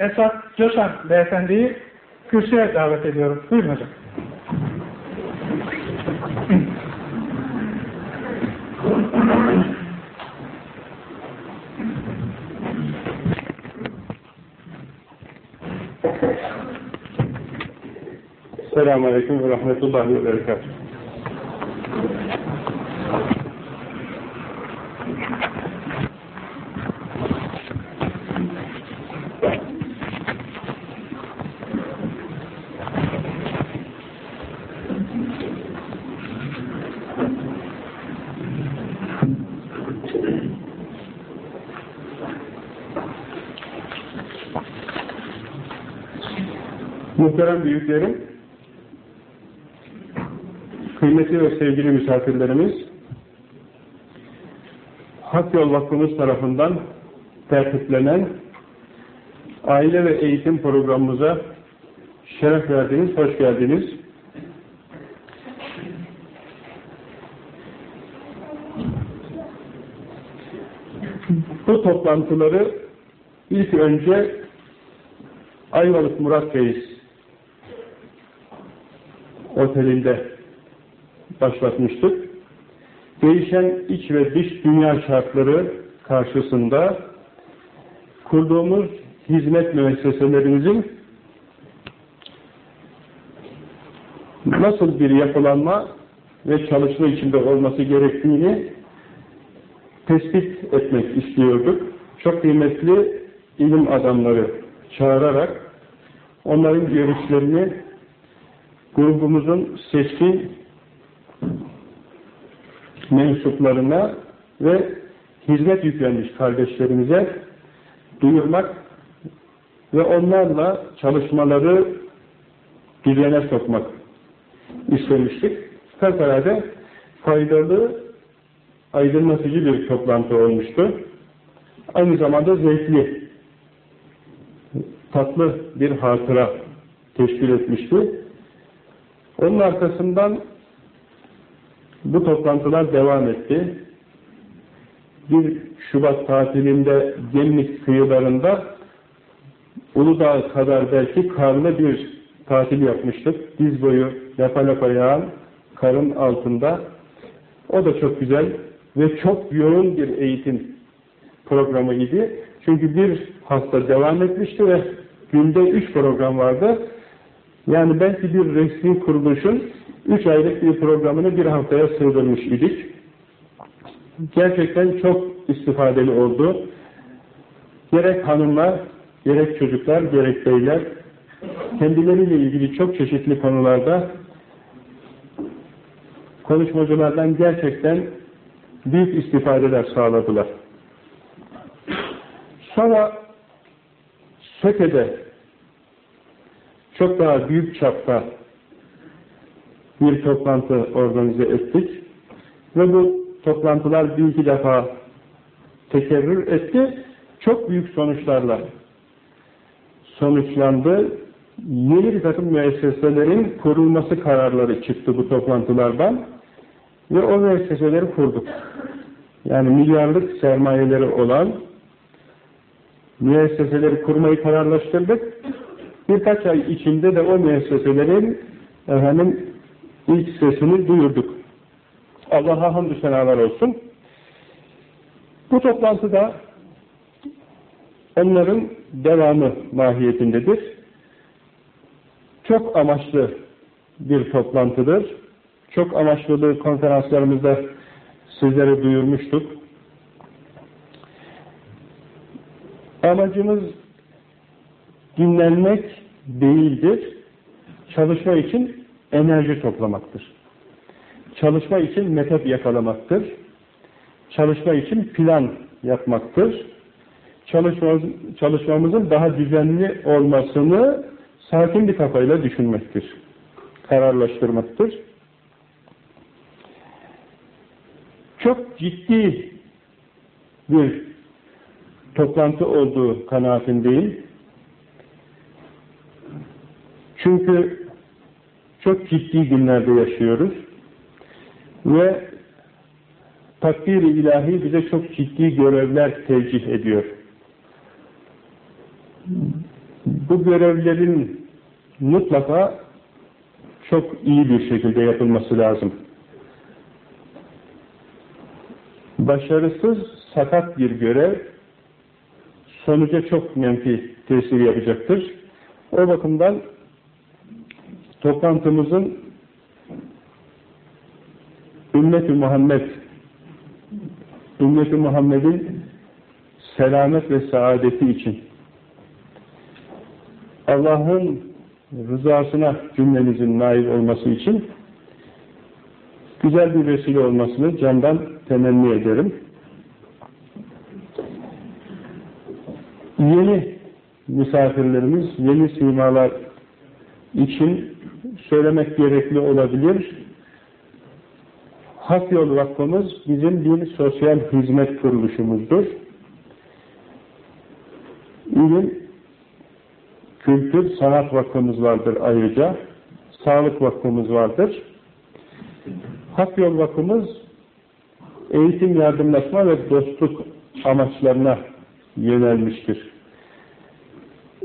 Esat Coşan beyefendiyi kürsüye davet ediyorum. Buyurun hocam. Selamun Aleyküm ve Rahmetullahi ve Berekatuhu. Muhterem büyüklerim, kıymetli ve sevgili misafirlerimiz, Hak Yol Vakfımız tarafından tertiplenen aile ve eğitim programımıza şeref verdiniz, hoş geldiniz. Bu toplantıları ilk önce Ayvalık Murat Reis otelinde başlatmıştık. Değişen iç ve dış dünya şartları karşısında kurduğumuz hizmet müesseselerimizin nasıl bir yapılanma ve çalışma içinde olması gerektiğini tespit etmek istiyorduk. Çok kıymetli ilim adamları çağırarak onların görüşlerini grubumuzun seçkin mensuplarına ve hizmet yüklenmiş kardeşlerimize duyurmak ve onlarla çalışmaları düzene sokmak istemiştik. Fevkalade faydalı, aydınlatıcı bir toplantı olmuştu. Aynı zamanda zevkli, tatlı bir hatıra teşkil etmişti. Onun arkasından bu toplantılar devam etti. Bir Şubat tatilinde Gemlik kıyılarında Uludağ kadar belki karlı bir tatil yapmıştık. Diz boyu lapa lapa yağan karın altında. O da çok güzel ve çok yoğun bir eğitim programı idi. Çünkü bir hafta devam etmişti ve günde üç program vardı. Yani belki bir resmi kuruluşun üç aylık bir programını bir haftaya sığdırmış idik. Gerçekten çok istifadeli oldu. Gerek hanımlar, gerek çocuklar, gerek beyler kendileriyle ilgili çok çeşitli konularda konuşmacılardan gerçekten büyük istifadeler sağladılar. Sonra Söke'de çok daha büyük çapta bir toplantı organize ettik. Ve bu toplantılar bir iki defa tekerrür etti. Çok büyük sonuçlarla sonuçlandı. Yeni bir takım müesseselerin kurulması kararları çıktı bu toplantılardan. Ve o müesseseleri kurduk. Yani milyarlık sermayeleri olan müesseseleri kurmayı kararlaştırdık. Birkaç ay içinde de o müesseselerin efendim ilk sesini duyurduk. Allah'a hamdü senalar olsun. Bu toplantıda onların devamı mahiyetindedir. Çok amaçlı bir toplantıdır. Çok amaçlılığı konferanslarımızda sizlere duyurmuştuk. Amacımız dinlenmek değildir. Çalışma için enerji toplamaktır. Çalışma için metot yakalamaktır. Çalışma için plan yapmaktır. Çalışmamız, çalışmamızın daha düzenli olmasını sakin bir kafayla düşünmektir. Kararlaştırmaktır. Çok ciddi bir toplantı olduğu kanaatindeyim. Çünkü çok ciddi günlerde yaşıyoruz. Ve takdir-i ilahi bize çok ciddi görevler tevcih ediyor. Bu görevlerin mutlaka çok iyi bir şekilde yapılması lazım. Başarısız, sakat bir görev sonuca çok menfi tesir yapacaktır. O bakımdan toplantımızın Ümmet-i Muhammed Ümmet-i Muhammed'in selamet ve saadeti için Allah'ın rızasına cümlenizin nail olması için güzel bir vesile olmasını candan temenni ederim. Yeni misafirlerimiz, yeni simalar için söylemek gerekli olabilir. Hak Yol Vakfımız bizim bir sosyal hizmet kuruluşumuzdur. İlim, kültür, sanat vakfımız vardır ayrıca. Sağlık vakfımız vardır. Hak Yol Vakfımız eğitim, yardımlaşma ve dostluk amaçlarına yönelmiştir.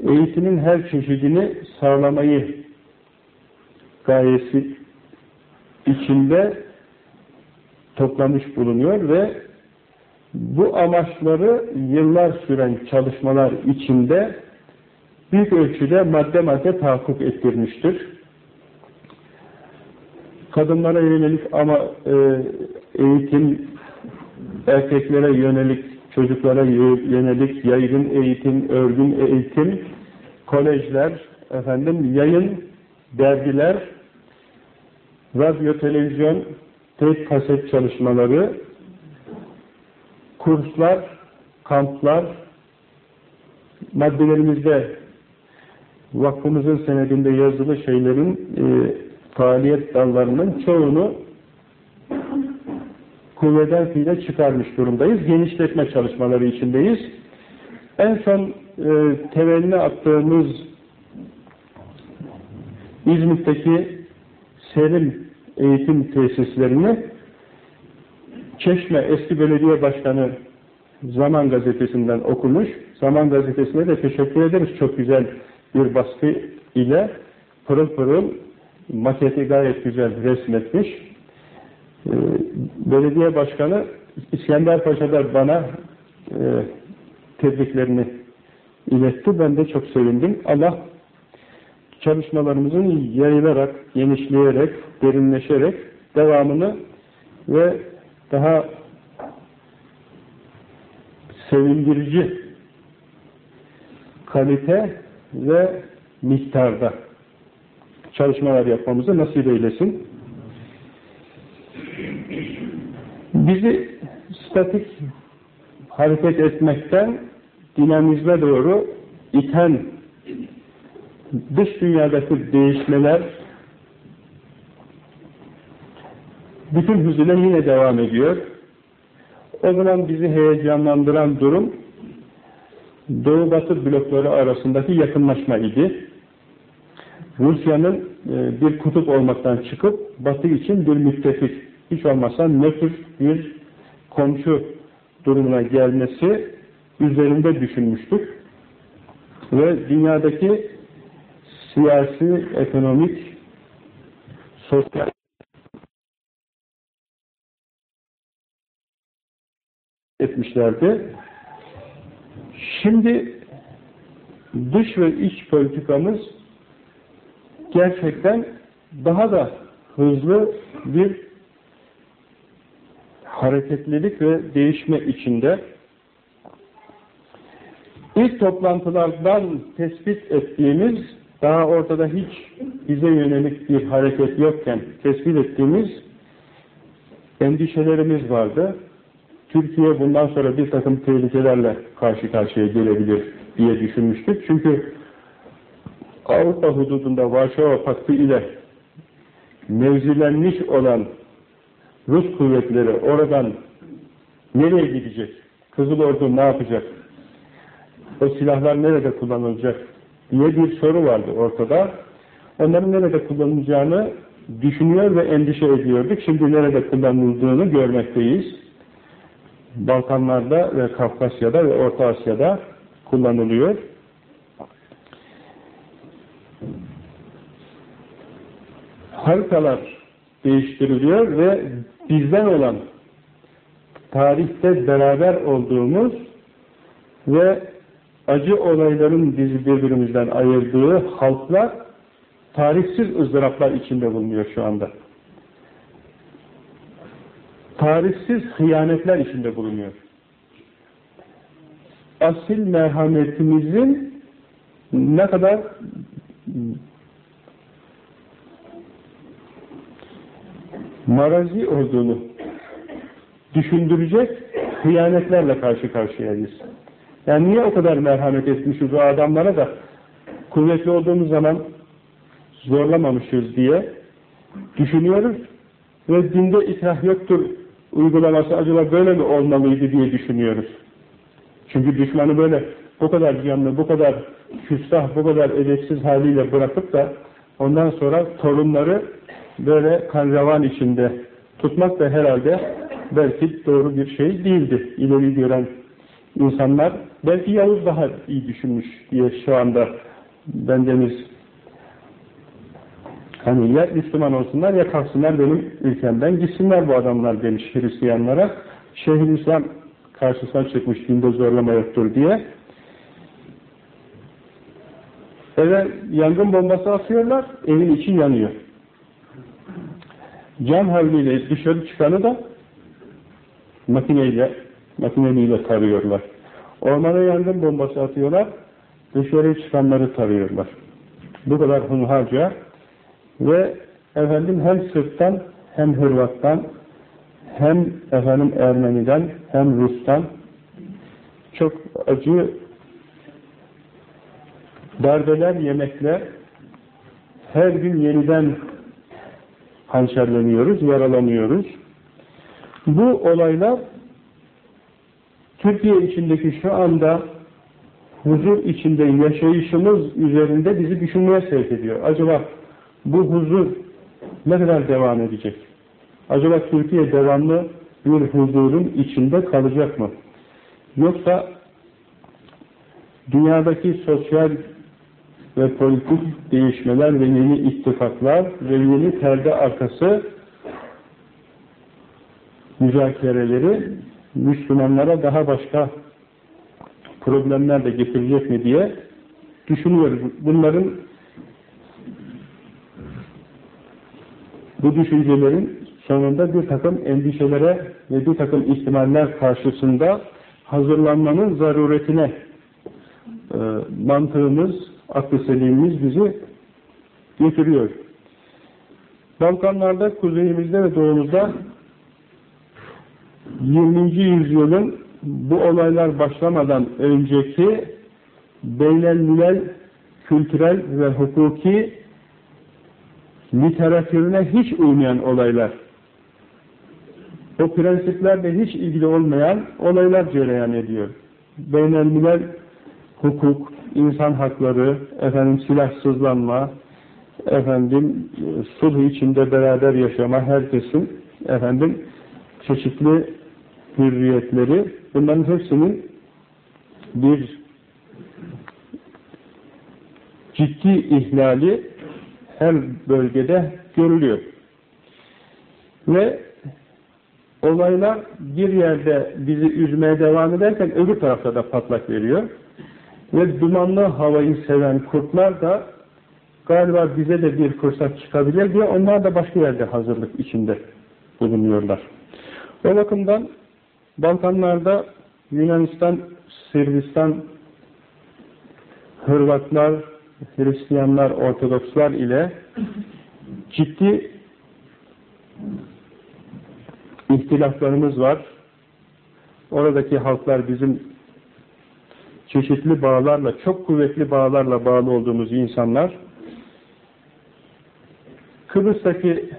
Eğitimin her çeşidini sağlamayı gayesi içinde toplamış bulunuyor ve bu amaçları yıllar süren çalışmalar içinde büyük ölçüde madde madde tahakkuk ettirmiştir. Kadınlara yönelik ama e, eğitim, erkeklere yönelik, çocuklara yönelik yaygın eğitim, örgün eğitim, kolejler, efendim yayın, dergiler, radyo, televizyon, teyp kaset çalışmaları, kurslar, kamplar, maddelerimizde vakfımızın senedinde yazılı şeylerin e, faaliyet dallarının çoğunu kuvveden fiile çıkarmış durumdayız. Genişletme çalışmaları içindeyiz. En son e, temelini attığımız İzmit'teki Selim eğitim tesislerini Çeşme eski belediye başkanı Zaman gazetesinden okumuş. Zaman gazetesine de teşekkür ederiz. Çok güzel bir baskı ile pırıl pırıl maketi gayet güzel resmetmiş. Ee, belediye başkanı İskender Paşa da bana e, tebriklerini iletti. Ben de çok sevindim. Allah çalışmalarımızın yayılarak, genişleyerek, derinleşerek devamını ve daha sevindirici kalite ve miktarda çalışmalar yapmamızı nasip eylesin. Bizi statik hareket etmekten dinamizme doğru iten dış dünyadaki değişmeler bütün hızıyla yine devam ediyor. O zaman bizi heyecanlandıran durum Doğu Batı blokları arasındaki yakınlaşma idi. Rusya'nın e, bir kutup olmaktan çıkıp Batı için bir müttefik, hiç olmazsa nötr bir komşu durumuna gelmesi üzerinde düşünmüştük. Ve dünyadaki siyasi, ekonomik, sosyal etmişlerdi. Şimdi dış ve iç politikamız gerçekten daha da hızlı bir hareketlilik ve değişme içinde. İlk toplantılardan tespit ettiğimiz, daha ortada hiç bize yönelik bir hareket yokken tespit ettiğimiz endişelerimiz vardı. Türkiye bundan sonra bir takım tehlikelerle karşı karşıya gelebilir diye düşünmüştük. Çünkü Avrupa hududunda Varşova Paktı ile mevzilenmiş olan Rus kuvvetleri oradan nereye gidecek? Kızıl Ordu ne yapacak? O silahlar nerede kullanılacak? diye bir soru vardı ortada. Onların nerede kullanılacağını düşünüyor ve endişe ediyorduk. Şimdi nerede kullanıldığını görmekteyiz. Balkanlarda ve Kafkasya'da ve Orta Asya'da kullanılıyor. Haritalar değiştiriliyor ve bizden olan tarihte beraber olduğumuz ve acı olayların bizi birbirimizden ayırdığı halklar tarihsiz ızdıraplar içinde bulunuyor şu anda. Tarihsiz hıyanetler içinde bulunuyor. Asil merhametimizin ne kadar marazi olduğunu düşündürecek hıyanetlerle karşı karşıyayız. Yani niye o kadar merhamet etmişiz o adamlara da kuvvetli olduğumuz zaman zorlamamışız diye düşünüyoruz ve dinde ikrah yoktur uygulaması acaba böyle mi olmalıydı diye düşünüyoruz. Çünkü düşmanı böyle bu kadar canlı, bu kadar küstah, bu kadar edepsiz haliyle bırakıp da ondan sonra torunları böyle kanravan içinde tutmak da herhalde belki doğru bir şey değildi. İleri gören insanlar belki Yavuz daha iyi düşünmüş diye şu anda bendeniz hani ya Müslüman olsunlar ya kalksınlar benim ülkemden gitsinler bu adamlar demiş Hristiyanlara. Şeyhülislam karşısına çıkmış dinde zorlama yoktur diye. Eve yangın bombası atıyorlar, evin içi yanıyor. Can havliyle dışarı çıkanı da makineyle, makineliyle tarıyorlar. Ormana yangın bombası atıyorlar, dışarı çıkanları tarıyorlar. Bu kadar hunharca ve efendim hem Sırp'tan hem Hırvat'tan hem efendim Ermeni'den hem Rus'tan çok acı darbeler yemekle her gün yeniden hançerleniyoruz, yaralanıyoruz. Bu olaylar Türkiye içindeki şu anda huzur içinde yaşayışımız üzerinde bizi düşünmeye sevk ediyor. Acaba bu huzur ne kadar devam edecek? Acaba Türkiye devamlı bir huzurun içinde kalacak mı? Yoksa dünyadaki sosyal ve politik değişmeler ve yeni ittifaklar ve yeni perde arkası müzakereleri Müslümanlara daha başka problemler de getirecek mi diye düşünüyoruz. Bunların bu düşüncelerin sonunda bir takım endişelere ve bir takım ihtimaller karşısında hazırlanmanın zaruretine e, mantığımız, aklı bizi götürüyor. Balkanlarda, kuzeyimizde ve doğumuzda 20. yüzyılın bu olaylar başlamadan önceki beynelmilel kültürel ve hukuki literatürüne hiç uymayan olaylar, o prensiplerle hiç ilgili olmayan olaylar cereyan ediyor. Beynelmilel hukuk, insan hakları, efendim silahsızlanma, efendim sulh içinde beraber yaşama, herkesin efendim çeşitli hürriyetleri, bunların hepsinin bir ciddi ihlali her bölgede görülüyor. Ve olaylar bir yerde bizi üzmeye devam ederken öbür tarafta da patlak veriyor. Ve dumanlı havayı seven kurtlar da galiba bize de bir fırsat çıkabilir diye onlar da başka yerde hazırlık içinde bulunuyorlar. O bakımdan Balkanlarda Yunanistan, Sırbistan, Hırvatlar, Hristiyanlar, Ortodokslar ile ciddi ihtilaflarımız var. Oradaki halklar bizim çeşitli bağlarla, çok kuvvetli bağlarla bağlı olduğumuz insanlar. Kıbrıs'taki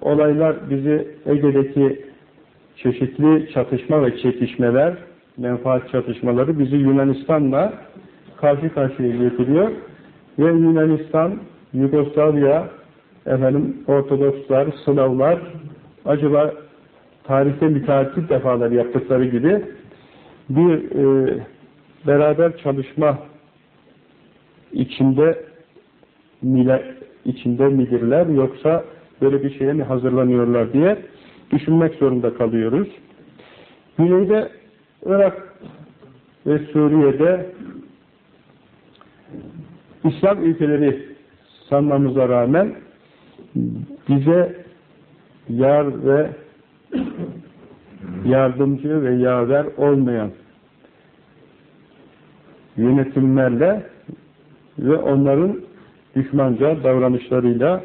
olaylar bizi Ege'deki çeşitli çatışma ve çekişmeler, menfaat çatışmaları bizi Yunanistan'la karşı karşıya getiriyor. Ve Yunanistan, Yugoslavya, efendim Ortodokslar, Slavlar acaba tarihte müteaddit defalar yaptıkları gibi bir e, beraber çalışma içinde mile, içinde midirler yoksa böyle bir şeye mi hazırlanıyorlar diye düşünmek zorunda kalıyoruz. Güneyde Irak ve Suriye'de İslam ülkeleri sanmamıza rağmen bize yar ve yardımcı ve yaver olmayan yönetimlerle ve onların düşmanca davranışlarıyla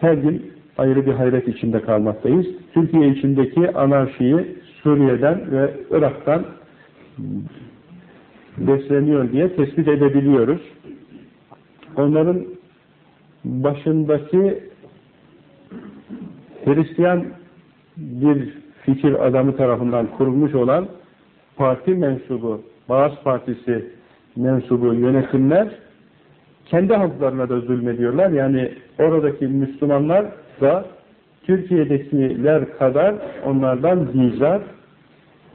her gün ayrı bir hayret içinde kalmaktayız. Türkiye içindeki anarşiyi Suriye'den ve Irak'tan besleniyor diye tespit edebiliyoruz. Onların başındaki Hristiyan bir fikir adamı tarafından kurulmuş olan parti mensubu, Bağız Partisi mensubu yönetimler kendi halklarına da zulmediyorlar. Yani oradaki Müslümanlar da Türkiye'dekiler kadar onlardan bizar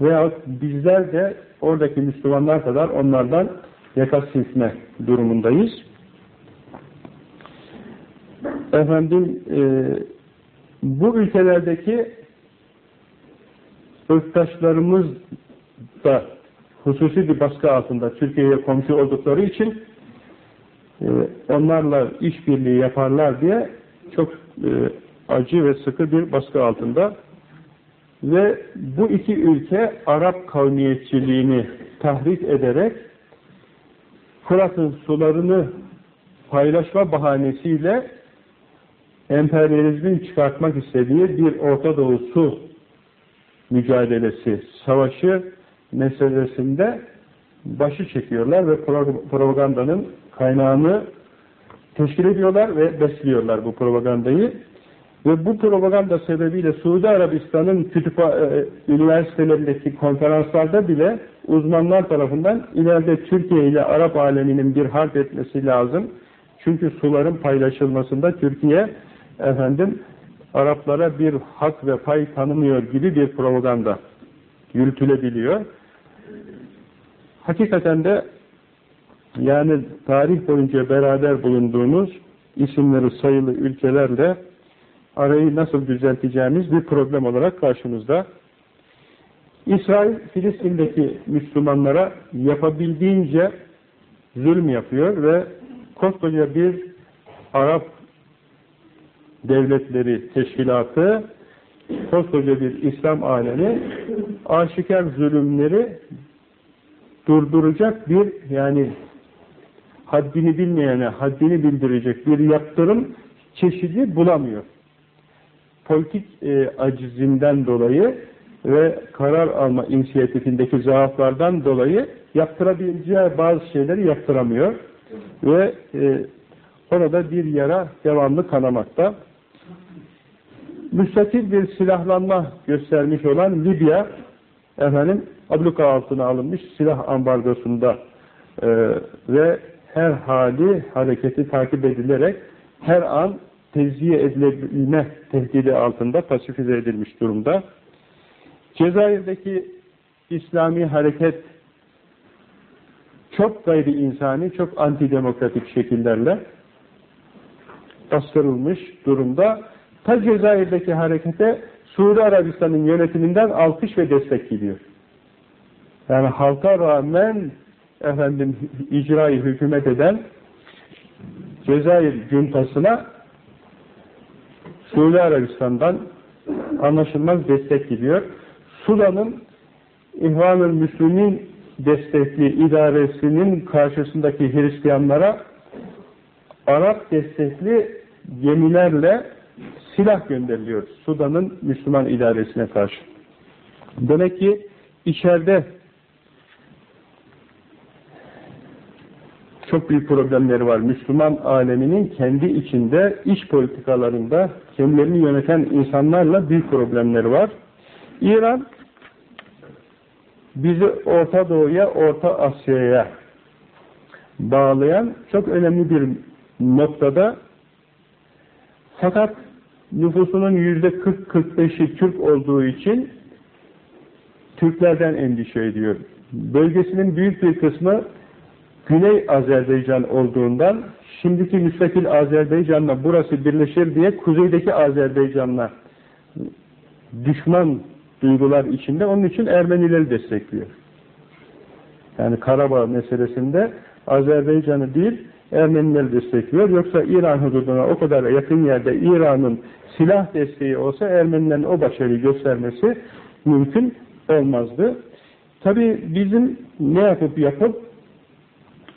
veya bizler de oradaki Müslümanlar kadar onlardan yaka silkme durumundayız. Efendim e, bu ülkelerdeki ırktaşlarımız da hususi bir baskı altında Türkiye'ye komşu oldukları için e, onlarla işbirliği yaparlar diye çok acı ve sıkı bir baskı altında. Ve bu iki ülke Arap kavmiyetçiliğini tahrik ederek Fırat'ın sularını paylaşma bahanesiyle emperyalizmin çıkartmak istediği bir Orta Doğu su mücadelesi, savaşı meselesinde başı çekiyorlar ve propagandanın kaynağını teşkil ediyorlar ve besliyorlar bu propagandayı. Ve bu propaganda sebebiyle Suudi Arabistan'ın kütüpha e, üniversitelerindeki konferanslarda bile uzmanlar tarafından ileride Türkiye ile Arap aleminin bir harp etmesi lazım. Çünkü suların paylaşılmasında Türkiye efendim Araplara bir hak ve pay tanımıyor gibi bir propaganda yürütülebiliyor. Hakikaten de yani tarih boyunca beraber bulunduğumuz isimleri sayılı ülkelerle arayı nasıl düzelteceğimiz bir problem olarak karşımızda. İsrail, Filistin'deki Müslümanlara yapabildiğince zulüm yapıyor ve koskoca bir Arap devletleri teşkilatı, koskoca bir İslam alemi aşikar zulümleri durduracak bir yani haddini bilmeyene haddini bildirecek bir yaptırım çeşidi bulamıyor. Politik e, acizinden dolayı ve karar alma inisiyatifindeki zaaflardan dolayı yaptırabileceği bazı şeyleri yaptıramıyor. Ve e, orada bir yara devamlı kanamakta. Müstakil bir silahlanma göstermiş olan Libya efendim abluka altına alınmış silah ambargosunda e, ve her hali hareketi takip edilerek her an tezyiye edilebilme tehdidi altında pasifize edilmiş durumda. Cezayir'deki İslami hareket çok gayri insani, çok antidemokratik şekillerle bastırılmış durumda. Ta Cezayir'deki harekete Suudi Arabistan'ın yönetiminden alkış ve destek gidiyor. Yani halka rağmen efendim icrayı hükümet eden Cezayir cuntasına Suudi Arabistan'dan anlaşılmaz destek gidiyor. Sudan'ın İhvan-ı Müslümin destekli idaresinin karşısındaki Hristiyanlara Arap destekli gemilerle silah gönderiliyor Sudan'ın Müslüman idaresine karşı. Demek ki içeride çok büyük problemleri var. Müslüman aleminin kendi içinde, iç politikalarında kendilerini yöneten insanlarla büyük problemleri var. İran bizi Orta Doğu'ya, Orta Asya'ya bağlayan çok önemli bir noktada fakat nüfusunun yüzde 40-45'i Türk olduğu için Türklerden endişe ediyor. Bölgesinin büyük bir kısmı Güney Azerbaycan olduğundan şimdiki müstakil Azerbaycan'la burası birleşir diye kuzeydeki Azerbaycan'la düşman duygular içinde onun için Ermenileri destekliyor. Yani Karabağ meselesinde Azerbaycan'ı değil Ermenileri destekliyor. Yoksa İran hududuna o kadar yakın yerde İran'ın silah desteği olsa Ermenilerin o başarıyı göstermesi mümkün olmazdı. Tabi bizim ne yapıp yapıp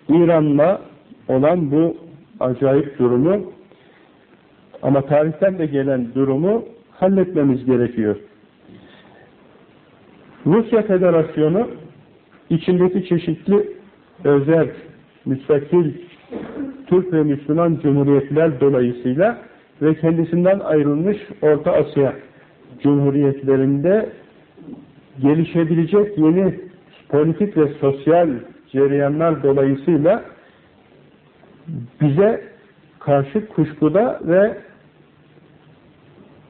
İran'la olan bu acayip durumu ama tarihten de gelen durumu halletmemiz gerekiyor. Rusya Federasyonu içindeki çeşitli özel, müstakil Türk ve Müslüman Cumhuriyetler dolayısıyla ve kendisinden ayrılmış Orta Asya Cumhuriyetlerinde gelişebilecek yeni politik ve sosyal cereyanlar dolayısıyla bize karşı kuşkuda ve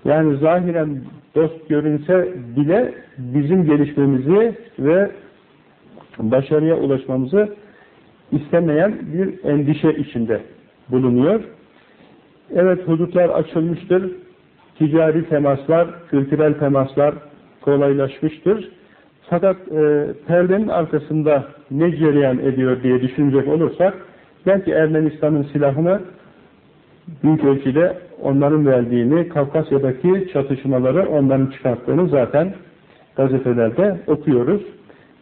yani zahiren dost görünse bile bizim gelişmemizi ve başarıya ulaşmamızı istemeyen bir endişe içinde bulunuyor. Evet hudutlar açılmıştır. Ticari temaslar, kültürel temaslar kolaylaşmıştır. Fakat e, perdenin arkasında ne cereyan ediyor diye düşünecek olursak belki Ermenistan'ın silahını büyük ölçüde onların verdiğini, Kafkasya'daki çatışmaları onların çıkarttığını zaten gazetelerde okuyoruz.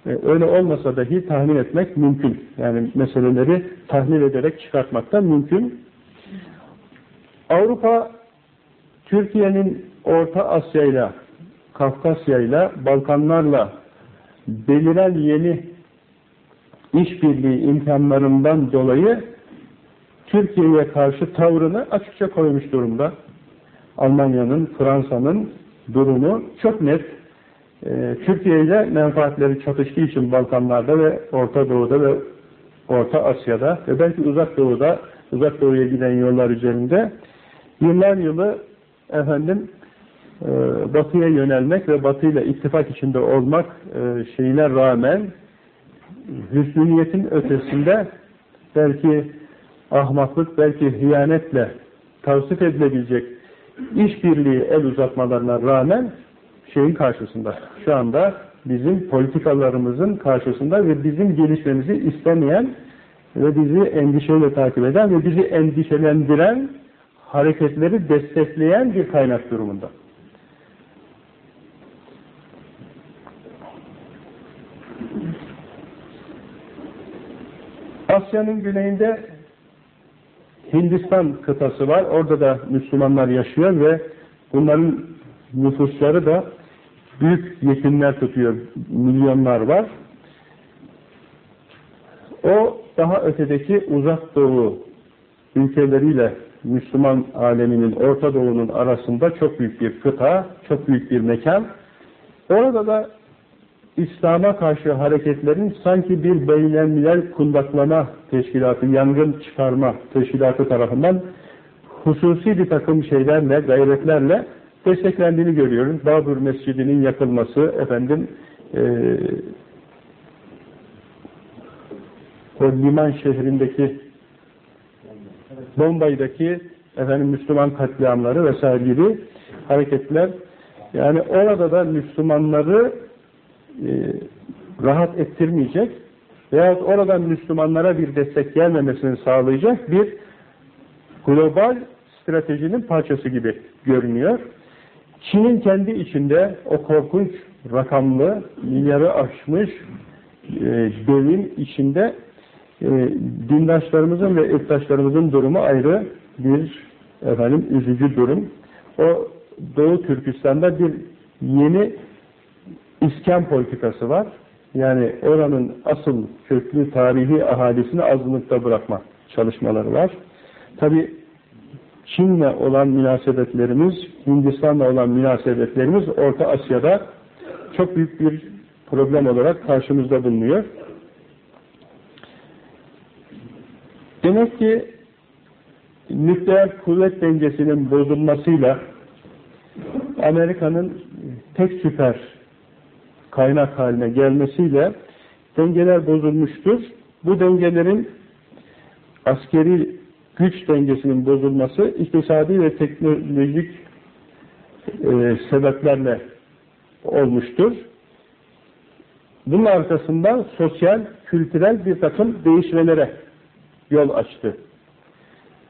E, öyle olmasa dahi tahmin etmek mümkün. Yani meseleleri tahlil ederek çıkartmak da mümkün. Avrupa, Türkiye'nin Orta Asya ile, Kafkasya ile, Balkanlarla beliren yeni işbirliği imkanlarından dolayı Türkiye'ye karşı tavrını açıkça koymuş durumda. Almanya'nın, Fransa'nın durumu çok net. Ee, Türkiye ile menfaatleri çatıştığı için Balkanlarda ve Orta Doğu'da ve Orta Asya'da ve belki Uzak Doğu'da, Uzak Doğu'ya giden yollar üzerinde yıllar yılı efendim batıya yönelmek ve batıyla ittifak içinde olmak e, şeyine rağmen hüsnüniyetin ötesinde belki ahmaklık, belki hıyanetle tavsif edilebilecek işbirliği el uzatmalarına rağmen şeyin karşısında. Şu anda bizim politikalarımızın karşısında ve bizim gelişmemizi istemeyen ve bizi endişeyle takip eden ve bizi endişelendiren hareketleri destekleyen bir kaynak durumunda. Asya'nın güneyinde Hindistan kıtası var. Orada da Müslümanlar yaşıyor ve bunların nüfusları da büyük yetimler tutuyor. Milyonlar var. O daha ötedeki uzak doğu ülkeleriyle Müslüman aleminin, Orta Doğu'nun arasında çok büyük bir kıta, çok büyük bir mekan. Orada da İslam'a karşı hareketlerin sanki bir beynelmiler kundaklama teşkilatı, yangın çıkarma teşkilatı tarafından hususi bir takım şeylerle, gayretlerle desteklendiğini görüyoruz. Babur Mescidi'nin yakılması, efendim e, o liman şehrindeki Bombay'daki efendim Müslüman katliamları vesaire gibi hareketler yani orada da Müslümanları e, rahat ettirmeyecek veyahut oradan Müslümanlara bir destek gelmemesini sağlayacak bir global stratejinin parçası gibi görünüyor. Çin'in kendi içinde o korkunç rakamlı, milyarı aşmış e, devin içinde e, dindaşlarımızın ve ırktaşlarımızın durumu ayrı bir efendim üzücü durum. O Doğu Türkistan'da bir yeni iskan politikası var. Yani oranın asıl köklü tarihi ahalisini azınlıkta bırakma çalışmaları var. Tabi Çin'le olan münasebetlerimiz, Hindistan'la olan münasebetlerimiz Orta Asya'da çok büyük bir problem olarak karşımızda bulunuyor. Demek ki nükleer kuvvet dengesinin bozulmasıyla Amerika'nın tek süper kaynak haline gelmesiyle dengeler bozulmuştur. Bu dengelerin askeri güç dengesinin bozulması iktisadi ve teknolojik e, sebeplerle olmuştur. Bunun arkasından sosyal, kültürel bir takım değişmelere yol açtı.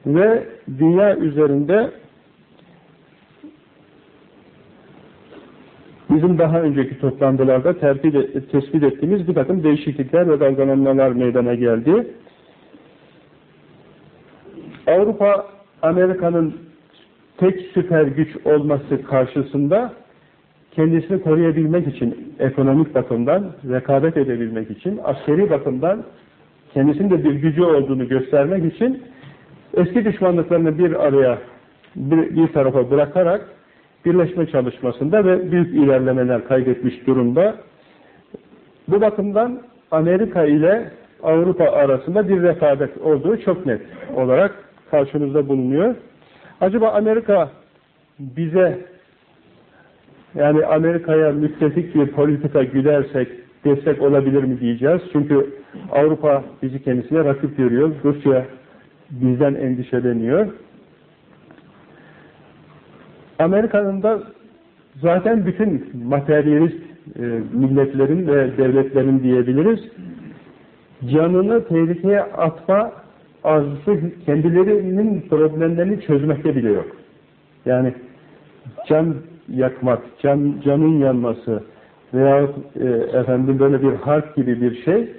Ve dünya üzerinde bizim daha önceki toplantılarda tespit ettiğimiz bir takım değişiklikler ve dalgalanmalar meydana geldi. Avrupa, Amerika'nın tek süper güç olması karşısında kendisini koruyabilmek için, ekonomik bakımdan rekabet edebilmek için, askeri bakımdan kendisinin de bir gücü olduğunu göstermek için eski düşmanlıklarını bir araya, bir, bir tarafa bırakarak birleşme çalışmasında ve büyük ilerlemeler kaydetmiş durumda. Bu bakımdan Amerika ile Avrupa arasında bir rekabet olduğu çok net olarak karşımızda bulunuyor. Acaba Amerika bize yani Amerika'ya müttefik bir politika güdersek destek olabilir mi diyeceğiz. Çünkü Avrupa bizi kendisine rakip görüyor. Rusya bizden endişeleniyor. Amerika'nın da zaten bütün materyalist e, milletlerin ve devletlerin diyebiliriz canını tehlikeye atma arzusu kendilerinin problemlerini çözmekte bile yok. Yani can yakmak, can, canın yanması veya e, efendim böyle bir harp gibi bir şey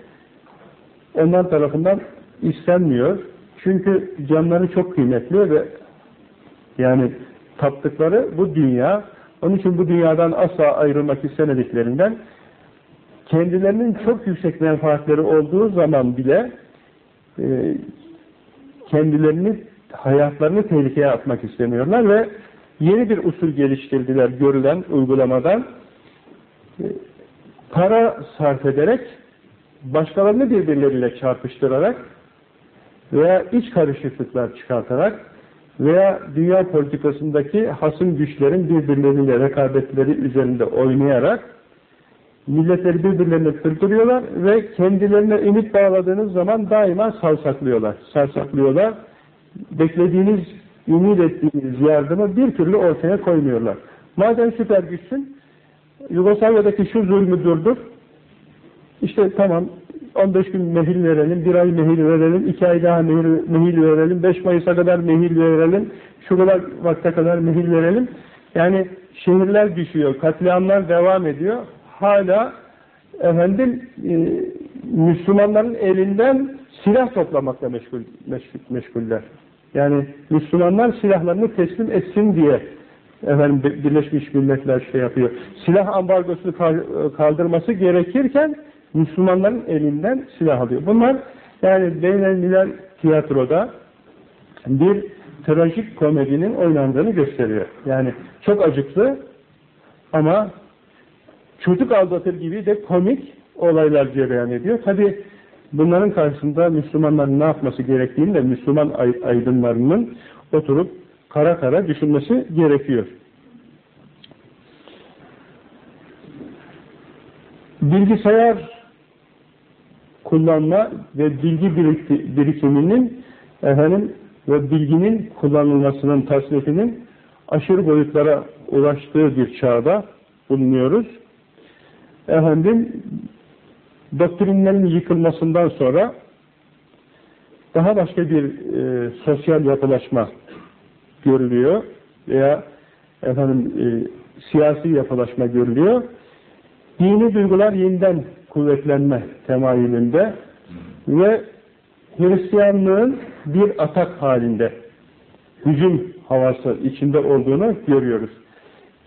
onlar tarafından istenmiyor. Çünkü canları çok kıymetli ve yani taptıkları bu dünya. Onun için bu dünyadan asla ayrılmak istemediklerinden kendilerinin çok yüksek menfaatleri olduğu zaman bile e, kendilerini, hayatlarını tehlikeye atmak istemiyorlar ve yeni bir usul geliştirdiler görülen uygulamadan. E, para sarf ederek, başkalarını birbirleriyle çarpıştırarak veya iç karışıklıklar çıkartarak veya dünya politikasındaki hasım güçlerin birbirleriyle rekabetleri üzerinde oynayarak milletleri birbirlerine kırdırıyorlar ve kendilerine ümit bağladığınız zaman daima savsaklıyorlar. Savsaklıyorlar. Beklediğiniz, ümit ettiğiniz yardımı bir türlü ortaya koymuyorlar. Madem süper güçsün, Yugoslavya'daki şu zulmü durdur. İşte tamam 15 gün mehil verelim, bir ay mehil verelim, iki ay daha mehil, mehil verelim, 5 Mayıs'a kadar mehil verelim, şu kadar vakte kadar mehil verelim. Yani şehirler düşüyor, katliamlar devam ediyor. Hala efendim e, Müslümanların elinden silah toplamakla meşgul, meşgul, meşguller. Yani Müslümanlar silahlarını teslim etsin diye efendim Birleşmiş Milletler şey yapıyor. Silah ambargosunu kaldırması gerekirken Müslümanların elinden silah alıyor. Bunlar yani beynelmiler tiyatroda bir trajik komedinin oynandığını gösteriyor. Yani çok acıklı ama çocuk aldatır gibi de komik olaylar cereyan ediyor. Tabi bunların karşısında Müslümanların ne yapması gerektiğini de Müslüman aydınlarının oturup kara kara düşünmesi gerekiyor. Bilgisayar kullanma ve bilgi birikiminin efendim ve bilginin kullanılmasının tasnifinin aşırı boyutlara ulaştığı bir çağda bulunuyoruz efendim doktrinlerin yıkılmasından sonra daha başka bir e, sosyal yapılaşma görülüyor veya efendim e, siyasi yapılaşma görülüyor. Dini duygular yeniden kuvvetlenme temayülünde ve Hristiyanlığın bir atak halinde hücum havası içinde olduğunu görüyoruz.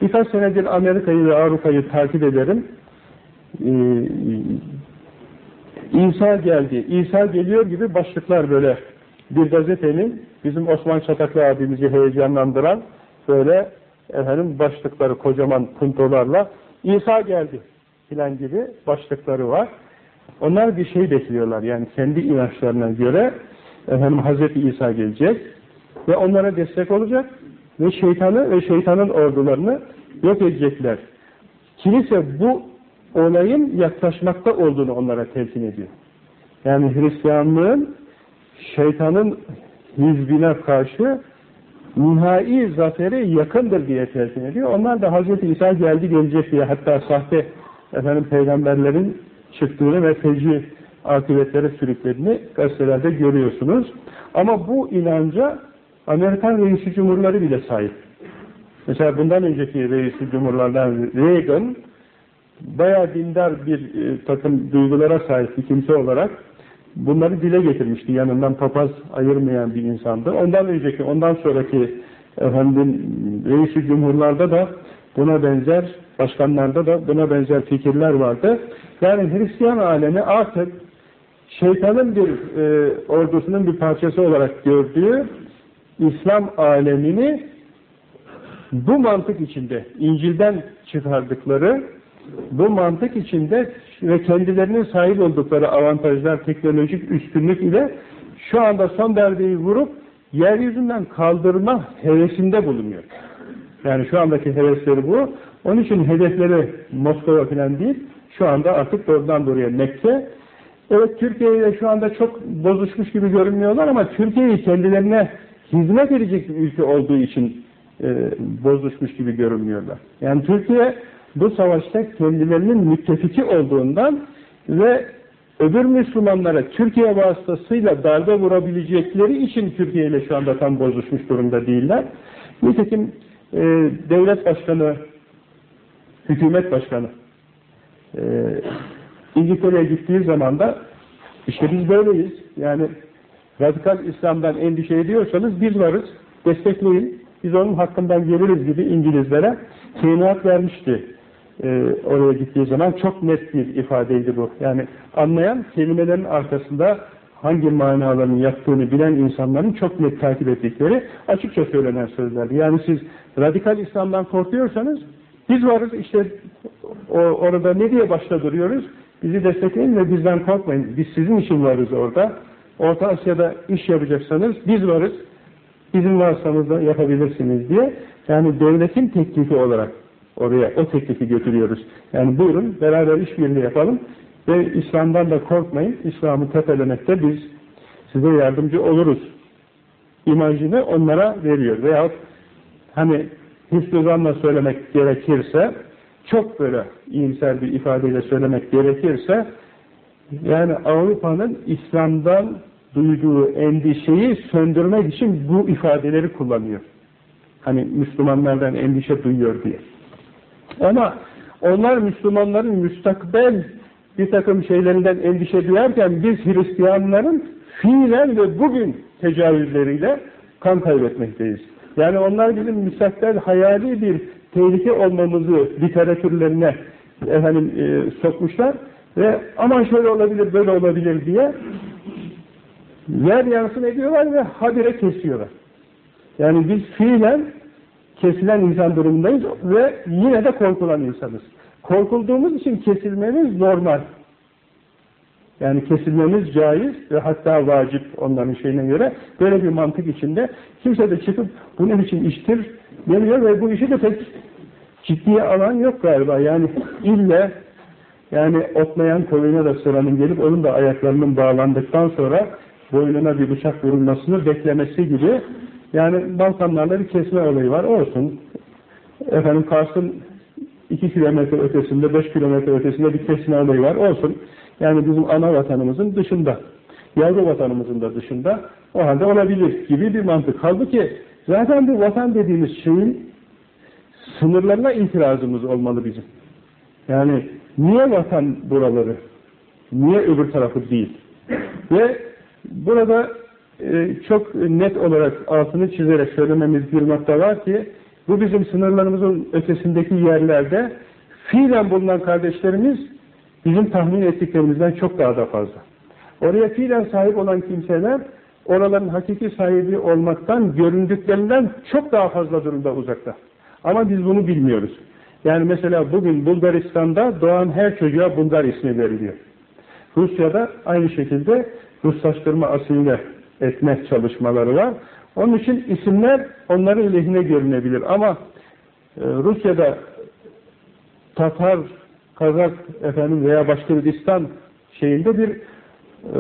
Birkaç senedir Amerika'yı ve Avrupa'yı takip ederim. Ee, İsa geldi, İsa geliyor gibi başlıklar böyle bir gazetenin bizim Osman Çataklı abimizi heyecanlandıran böyle efendim başlıkları kocaman puntolarla İsa geldi filan gibi başlıkları var. Onlar bir şey bekliyorlar yani kendi inançlarına göre efendim Hazreti İsa gelecek ve onlara destek olacak ve şeytanı ve şeytanın ordularını yok edecekler. Kilise bu olayın yaklaşmakta olduğunu onlara telkin ediyor. Yani Hristiyanlığın şeytanın hizbine karşı nihai zaferi yakındır diye telkin ediyor. Onlar da Hazreti İsa geldi gelecek diye hatta sahte efendim peygamberlerin çıktığını ve feci akıbetlere sürüklediğini gazetelerde görüyorsunuz. Ama bu inanca Amerikan reisi cumhurları bile sahip. Mesela bundan önceki reisi cumhurlardan Reagan bayağı dindar bir e, takım duygulara sahip bir kimse olarak bunları dile getirmişti. Yanından papaz ayırmayan bir insandı. Ondan önceki, ondan sonraki efendim reisi cumhurlarda da buna benzer, başkanlarda da buna benzer fikirler vardı. Yani Hristiyan alemi artık şeytanın bir e, ordusunun bir parçası olarak gördüğü İslam alemini bu mantık içinde, İncil'den çıkardıkları bu mantık içinde ve kendilerinin sahip oldukları avantajlar, teknolojik üstünlük ile şu anda son darbeyi vurup yeryüzünden kaldırma hevesinde bulunuyor. Yani şu andaki hevesleri bu. Onun için hedefleri Moskova falan değil, şu anda artık doğrudan doğruya Mekke. Evet Türkiye ile şu anda çok bozuşmuş gibi görünmüyorlar ama Türkiye'yi kendilerine hizmet edecek bir ülke olduğu için e, bozuşmuş gibi görünmüyorlar. Yani Türkiye bu savaşta kendilerinin müttefiki olduğundan ve öbür Müslümanlara Türkiye vasıtasıyla darbe vurabilecekleri için Türkiye ile şu anda tam bozuşmuş durumda değiller. Nitekim e, devlet başkanı, hükümet başkanı e, İngiltere'ye gittiği zaman da işte biz böyleyiz. Yani radikal İslam'dan endişe ediyorsanız biz varız. Destekleyin. Biz onun hakkından geliriz gibi İngilizlere teminat vermişti e, oraya gittiği zaman. Çok net bir ifadeydi bu. Yani anlayan kelimelerin arkasında hangi manaların yattığını bilen insanların çok net takip ettikleri açıkça söylenen sözlerdi. Yani siz radikal İslam'dan korkuyorsanız biz varız işte o, orada ne diye başta duruyoruz? Bizi destekleyin ve bizden korkmayın. Biz sizin için varız orada. Orta Asya'da iş yapacaksanız biz varız. Bizim varsanız da yapabilirsiniz diye. Yani devletin teklifi olarak oraya o teklifi götürüyoruz. Yani buyurun beraber işbirliği yapalım ve İslam'dan da korkmayın. İslam'ı tepelemekte biz size yardımcı oluruz. İmajını onlara veriyor. Veyahut hani hüsnü söylemek gerekirse çok böyle iyimser bir ifadeyle söylemek gerekirse yani Avrupa'nın İslam'dan duyduğu endişeyi söndürmek için bu ifadeleri kullanıyor. Hani Müslümanlardan endişe duyuyor diye. Ama onlar Müslümanların müstakbel bir takım şeylerinden endişe duyarken biz Hristiyanların fiilen ve bugün tecavüzleriyle kan kaybetmekteyiz. Yani onlar bizim müstakbel hayali bir tehlike olmamızı literatürlerine efendim e, sokmuşlar ve aman şöyle olabilir böyle olabilir diye yer yansın ediyorlar ve habire kesiyorlar. Yani biz fiilen kesilen insan durumundayız ve yine de korkulan insanız. Korkulduğumuz için kesilmemiz normal. Yani kesilmemiz caiz ve hatta vacip onların şeyine göre. Böyle bir mantık içinde kimse de çıkıp bu ne biçim iştir demiyor ve bu işi de pek ciddiye alan yok galiba. Yani ille yani otlayan koyuna da sıranın gelip onun da ayaklarının bağlandıktan sonra boynuna bir bıçak vurulmasını beklemesi gibi yani Balkanlarla bir kesme olayı var. Olsun. Efendim Kars'ın 2 kilometre ötesinde, 5 kilometre ötesinde bir kesme olayı var. Olsun. Yani bizim ana vatanımızın dışında. Yavru vatanımızın da dışında. O halde olabilir gibi bir mantık. Halbuki zaten bu vatan dediğimiz şeyin sınırlarına itirazımız olmalı bizim. Yani niye vatan buraları? Niye öbür tarafı değil? Ve burada e, çok net olarak altını çizerek söylememiz bir nokta var ki bu bizim sınırlarımızın ötesindeki yerlerde fiilen bulunan kardeşlerimiz bizim tahmin ettiklerimizden çok daha da fazla. Oraya fiilen sahip olan kimseler oraların hakiki sahibi olmaktan göründüklerinden çok daha fazla durumda uzakta. Ama biz bunu bilmiyoruz. Yani mesela bugün Bulgaristan'da doğan her çocuğa Bulgar ismi veriliyor. Rusya'da aynı şekilde Ruslaştırma asiliyle etme çalışmaları var. Onun için isimler onların lehine görünebilir. Ama e, Rusya'da Tatar, Kazak efendim veya İslam şeyinde bir e,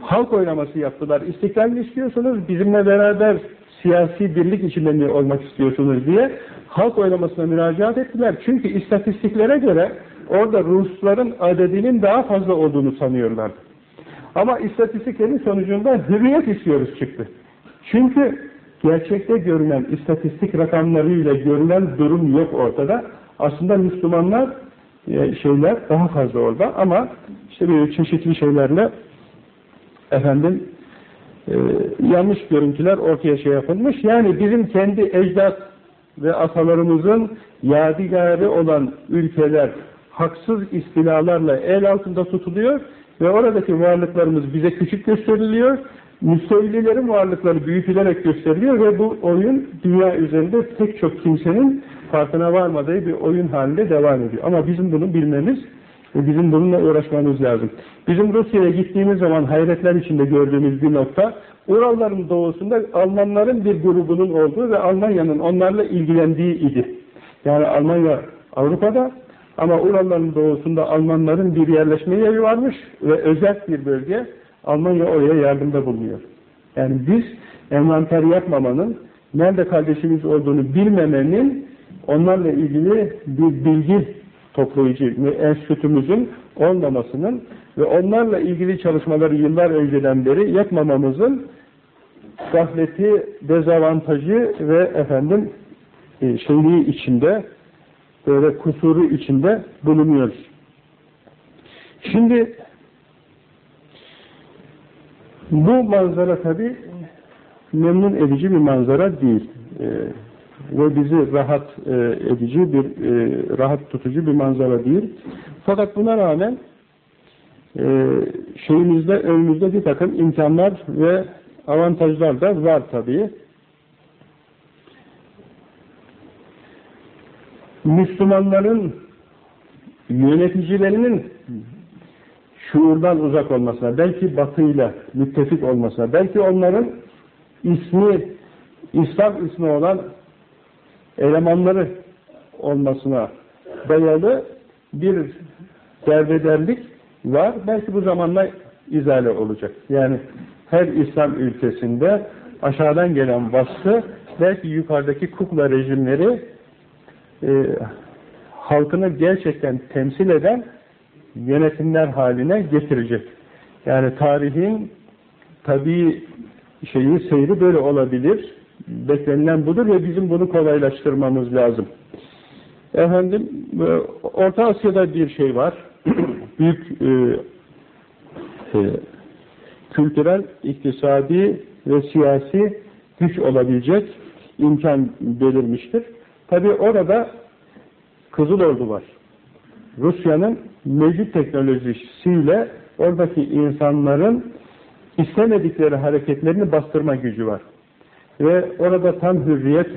Halk oylaması yaptılar. İstiklal istiyorsunuz? Bizimle beraber siyasi birlik içinde mi olmak istiyorsunuz diye halk oylamasına müracaat ettiler. Çünkü istatistiklere göre orada Rusların adedinin daha fazla olduğunu sanıyorlardı. Ama istatistiklerin sonucunda hürriyet istiyoruz çıktı. Çünkü gerçekte görünen istatistik rakamlarıyla görülen durum yok ortada. Aslında Müslümanlar e, şeyler daha fazla orada ama işte böyle çeşitli şeylerle efendim e, yanlış görüntüler ortaya şey yapılmış. Yani bizim kendi ecdat ve atalarımızın yadigarı olan ülkeler haksız istilalarla el altında tutuluyor ve oradaki varlıklarımız bize küçük gösteriliyor. Müstevlilerin varlıkları büyütülerek gösteriliyor ve bu oyun dünya üzerinde pek çok kimsenin farkına varmadığı bir oyun halinde devam ediyor. Ama bizim bunu bilmemiz ve bizim bununla uğraşmamız lazım. Bizim Rusya'ya gittiğimiz zaman hayretler içinde gördüğümüz bir nokta, Uralların doğusunda Almanların bir grubunun olduğu ve Almanya'nın onlarla ilgilendiği idi. Yani Almanya Avrupa'da ama Uralların doğusunda Almanların bir yerleşme yeri varmış ve özel bir bölge. Almanya oraya yardımda bulunuyor. Yani biz envanter yapmamanın, nerede kardeşimiz olduğunu bilmemenin onlarla ilgili bir bilgi toplayıcı enstitümüzün olmamasının ve onlarla ilgili çalışmaları yıllar önceden beri yapmamamızın gafleti, dezavantajı ve efendim e, şeyliği içinde böyle kusuru içinde bulunuyoruz. Şimdi bu manzara tabi memnun edici bir manzara değil. Ee, ve bizi rahat e, edici bir e, rahat tutucu bir manzara değil. Fakat buna rağmen e, şeyimizde önümüzde bir takım imkanlar ve avantajlar da var tabii. Müslümanların yöneticilerinin şuurdan uzak olmasına, belki batıyla müttefik olmasına, belki onların ismi, İslam ismi olan elemanları olmasına dayalı bir derbederlik var. Belki bu zamanla izale olacak. Yani her İslam ülkesinde aşağıdan gelen vasfı belki yukarıdaki kukla rejimleri e, halkını gerçekten temsil eden yönetimler haline getirecek. Yani tarihin tabii şeyi seyri böyle olabilir. Beklenilen budur ve bizim bunu kolaylaştırmamız lazım. Efendim, e, Orta Asya'da bir şey var. Büyük e, e, kültürel, iktisadi ve siyasi güç olabilecek imkan belirmiştir. Tabi orada Kızıl Ordu var. Rusya'nın mevcut teknolojisiyle oradaki insanların istemedikleri hareketlerini bastırma gücü var. Ve orada tam hürriyet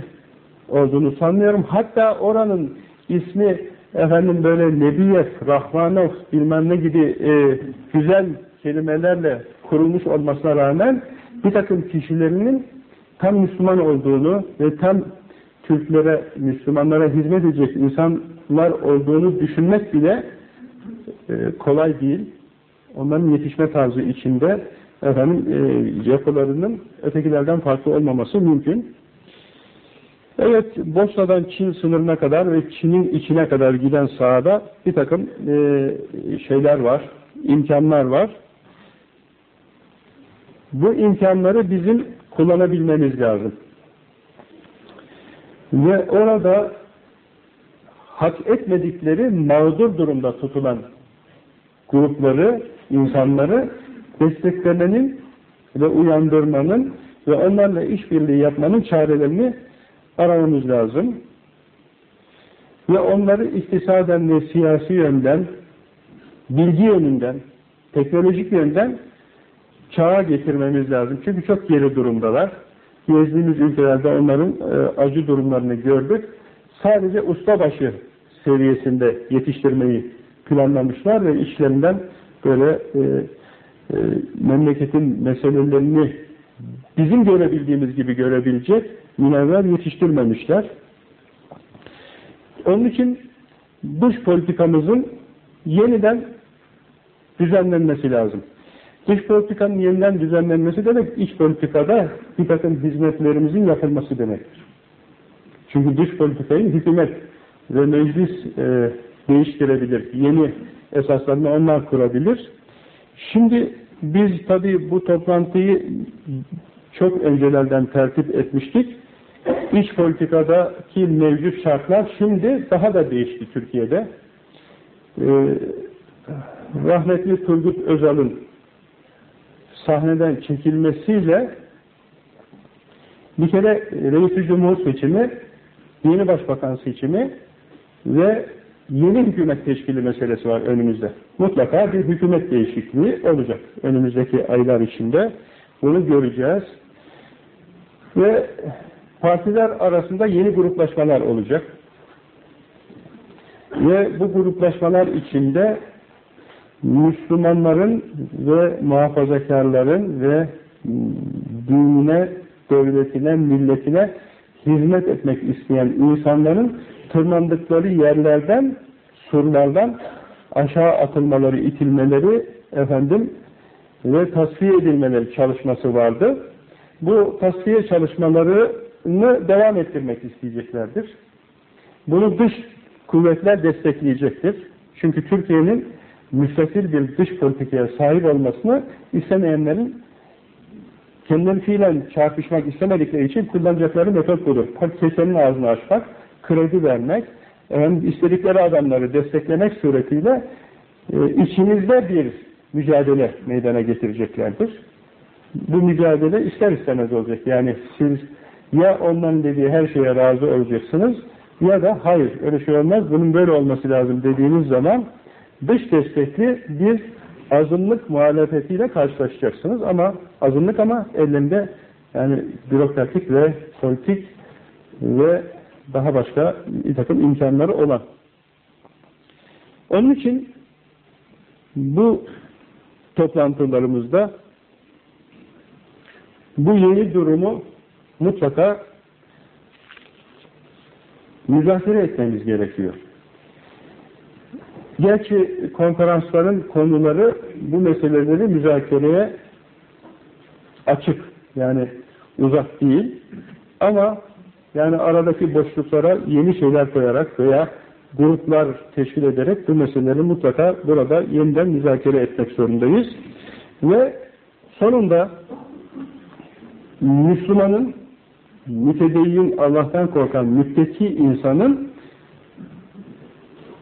olduğunu sanmıyorum. Hatta oranın ismi efendim böyle Nebiyev, Rahmanov bilmem ne gibi e, güzel kelimelerle kurulmuş olmasına rağmen bir takım kişilerinin tam Müslüman olduğunu ve tam Türklere, Müslümanlara hizmet edecek insanlar olduğunu düşünmek bile e, kolay değil. Onların yetişme tarzı içinde efendim e, yapılarının ötekilerden farklı olmaması mümkün. Evet, Bosna'dan Çin sınırına kadar ve Çin'in içine kadar giden sahada bir takım e, şeyler var, imkanlar var. Bu imkanları bizim kullanabilmemiz lazım. Ve orada hak etmedikleri mağdur durumda tutulan grupları, insanları desteklemenin ve uyandırmanın ve onlarla işbirliği yapmanın çarelerini aramamız lazım. Ve onları iktisaden ve siyasi yönden, bilgi yönünden, teknolojik yönden çağa getirmemiz lazım. Çünkü çok geri durumdalar. Gezdiğimiz ülkelerde onların e, acı durumlarını gördük. Sadece ustabaşı seviyesinde yetiştirmeyi planlamışlar ve işlerinden böyle e, e, memleketin meselelerini bizim görebildiğimiz gibi görebilecek münevver yetiştirmemişler. Onun için dış politikamızın yeniden düzenlenmesi lazım. Dış politikanın yeniden düzenlenmesi demek iç politikada bir takım hizmetlerimizin yapılması demektir. Çünkü dış politikayı hükümet ve meclis e, değiştirebilir. Yeni esaslarını onlar kurabilir. Şimdi biz tabii bu toplantıyı çok öncelerden tertip etmiştik. İç politikadaki mevcut şartlar şimdi daha da değişti Türkiye'de. Ee, rahmetli Turgut Özal'ın sahneden çekilmesiyle bir kere reis Cumhur seçimi, yeni başbakan seçimi ve yeni hükümet teşkili meselesi var önümüzde. Mutlaka bir hükümet değişikliği olacak önümüzdeki aylar içinde. Bunu göreceğiz. Ve partiler arasında yeni gruplaşmalar olacak. Ve bu gruplaşmalar içinde Müslümanların ve muhafazakarların ve dinine, devletine, milletine hizmet etmek isteyen insanların tırmandıkları yerlerden, surlardan aşağı atılmaları, itilmeleri efendim ve tasfiye edilmeleri çalışması vardı. Bu tasfiye çalışmalarını devam ettirmek isteyeceklerdir. Bunu dış kuvvetler destekleyecektir. Çünkü Türkiye'nin müstakil bir dış politikaya sahip olmasını istemeyenlerin kendileri fiilen çarpışmak istemedikleri için kullanacakları metot budur. Kesenin ağzını açmak, kredi vermek, istedikleri adamları desteklemek suretiyle e, içimizde bir mücadele meydana getireceklerdir. Bu mücadele ister istemez olacak. Yani siz ya onların dediği her şeye razı olacaksınız ya da hayır öyle şey olmaz bunun böyle olması lazım dediğiniz zaman dış destekli bir azınlık muhalefetiyle karşılaşacaksınız ama azınlık ama elinde yani bürokratik ve politik ve daha başka bir takım imkanları olan. Onun için bu toplantılarımızda bu yeni durumu mutlaka müzakere etmemiz gerekiyor. Gerçi konferansların konuları bu meseleleri müzakereye açık. Yani uzak değil. Ama yani aradaki boşluklara yeni şeyler koyarak veya gruplar teşkil ederek bu meseleleri mutlaka burada yeniden müzakere etmek zorundayız. Ve sonunda Müslümanın, mütedeyyin, Allah'tan korkan, mütteki insanın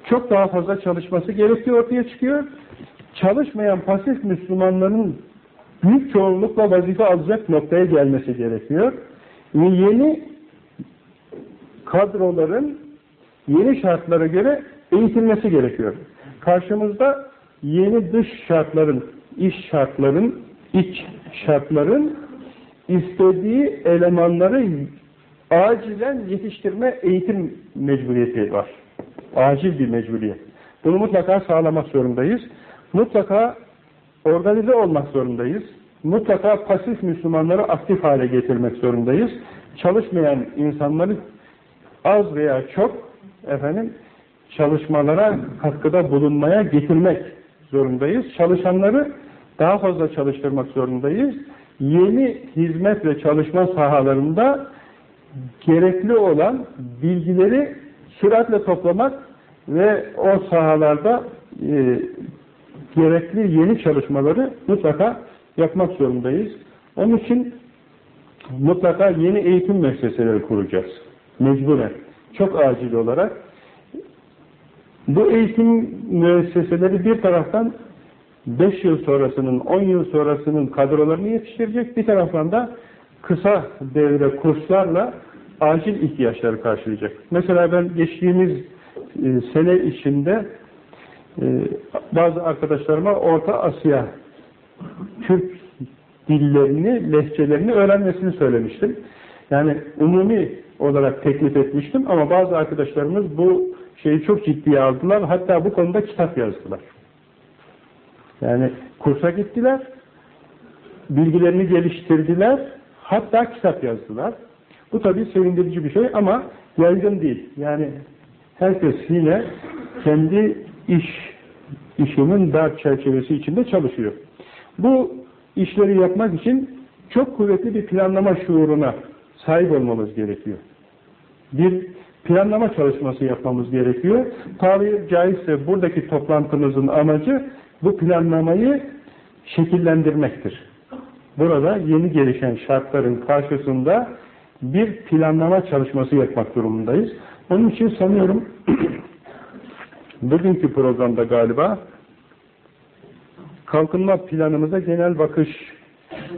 çok daha fazla çalışması gerekiyor ortaya çıkıyor. Çalışmayan pasif Müslümanların büyük çoğunlukla vazife alacak noktaya gelmesi gerekiyor. Ve yeni kadroların yeni şartlara göre eğitilmesi gerekiyor. Karşımızda yeni dış şartların, iş şartların, iç şartların istediği elemanları acilen yetiştirme eğitim mecburiyeti var. Acil bir mecburiyet. Bunu mutlaka sağlamak zorundayız. Mutlaka organize olmak zorundayız. Mutlaka pasif Müslümanları aktif hale getirmek zorundayız. Çalışmayan insanları az veya çok efendim çalışmalara katkıda bulunmaya getirmek zorundayız. Çalışanları daha fazla çalıştırmak zorundayız. Yeni hizmet ve çalışma sahalarında gerekli olan bilgileri süratle toplamak ve o sahalarda e, gerekli yeni çalışmaları mutlaka yapmak zorundayız. Onun için mutlaka yeni eğitim müesseseleri kuracağız. Mecburen. Çok acil olarak. Bu eğitim müesseseleri bir taraftan 5 yıl sonrasının, 10 yıl sonrasının kadrolarını yetiştirecek, bir taraftan da kısa devre kurslarla acil ihtiyaçları karşılayacak. Mesela ben geçtiğimiz e, sene içinde e, bazı arkadaşlarıma Orta Asya Türk dillerini, lehçelerini öğrenmesini söylemiştim. Yani umumi olarak teklif etmiştim ama bazı arkadaşlarımız bu şeyi çok ciddiye aldılar. Hatta bu konuda kitap yazdılar. Yani kursa gittiler, bilgilerini geliştirdiler, hatta kitap yazdılar. Bu tabii sevindirici bir şey ama yaygın değil. Yani herkes yine kendi iş işinin dar çerçevesi içinde çalışıyor. Bu işleri yapmak için çok kuvvetli bir planlama şuuruna sahip olmamız gerekiyor. Bir planlama çalışması yapmamız gerekiyor. Tabiri caizse buradaki toplantımızın amacı bu planlamayı şekillendirmektir. Burada yeni gelişen şartların karşısında bir planlama çalışması yapmak durumundayız. Onun için sanıyorum bugünkü programda galiba kalkınma planımıza genel bakış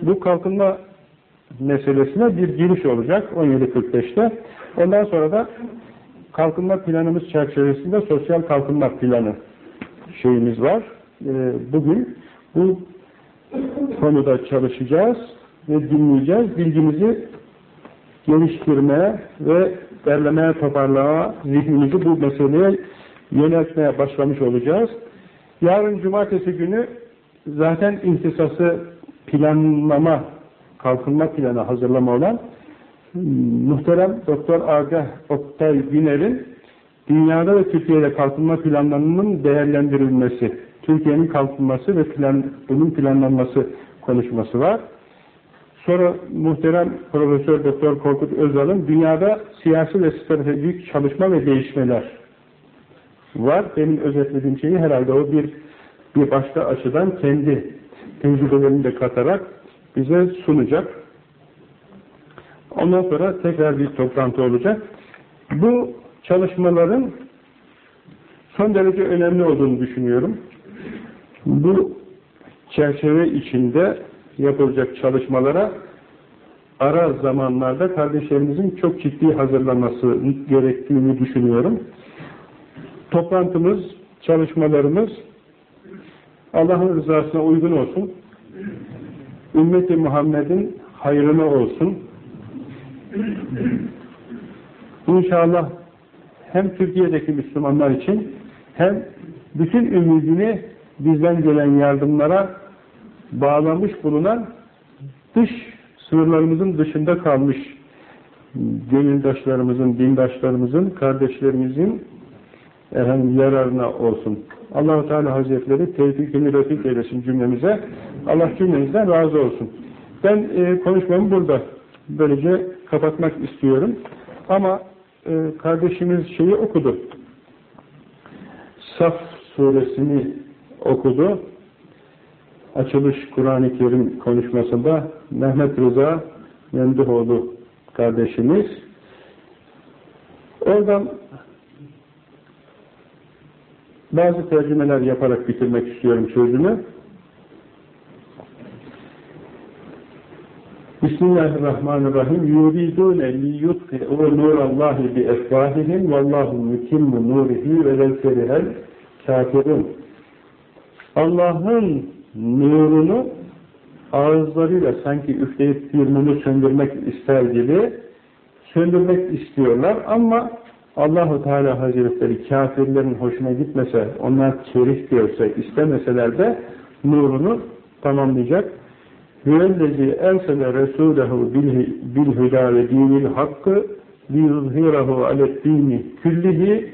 bu kalkınma meselesine bir giriş olacak 17.45'te. Ondan sonra da kalkınma planımız çerçevesinde sosyal kalkınma planı şeyimiz var. Ee, bugün bu konuda çalışacağız ve dinleyeceğiz. Bilgimizi geliştirmeye ve derlemeye, toparlamaya, zihnimizi bu meseleye yöneltmeye başlamış olacağız. Yarın cumartesi günü zaten ihtisası planlama, kalkınma planı hazırlama olan muhterem Doktor Agah Oktay Güner'in dünyada ve Türkiye'de kalkınma planlarının değerlendirilmesi, Türkiye'nin kalkınması ve plan, bunun planlanması konuşması var. Sonra muhterem Profesör Doktor Korkut Özal'ın dünyada siyasi ve stratejik çalışma ve değişmeler var. Benim özetlediğim şeyi herhalde o bir bir başka açıdan kendi tecrübelerini de katarak bize sunacak. Ondan sonra tekrar bir toplantı olacak. Bu çalışmaların son derece önemli olduğunu düşünüyorum. Bu çerçeve içinde yapılacak çalışmalara ara zamanlarda kardeşlerimizin çok ciddi hazırlanması gerektiğini düşünüyorum. Toplantımız, çalışmalarımız Allah'ın rızasına uygun olsun. Ümmeti Muhammed'in hayrına olsun. İnşallah hem Türkiye'deki Müslümanlar için hem bütün ümidini bizden gelen yardımlara bağlamış bulunan dış sınırlarımızın dışında kalmış gönüldaşlarımızın, dindaşlarımızın, kardeşlerimizin efendim, yararına olsun. Allahu Teala Hazretleri tevfikini refik eylesin cümlemize. Allah cümlemizden razı olsun. Ben e, konuşmamı burada böylece kapatmak istiyorum. Ama e, kardeşimiz şeyi okudu. Saf suresini okudu. Açılış Kur'an-ı Kerim konuşmasında Mehmet Rıza Menduhoğlu kardeşimiz oradan bazı tercümeler yaparak bitirmek istiyorum sözümü. Bismillahirrahmanirrahim. Yuridune liyutfi'u nurallahi bi efvahihim vallahu mutimmu nurihi ve levkerihel kafirun. Allah'ın nurunu ağızlarıyla sanki üfleyip mumu söndürmek ister gibi söndürmek istiyorlar ama Allahu Teala Hazretleri kafirlerin hoşuna gitmese, onlar kerih görse, istemeseler de nurunu tamamlayacak. Hüvellezi ensele Resulehu bil hüda ve dinil hakkı liyuzhirahu aleddini küllihi.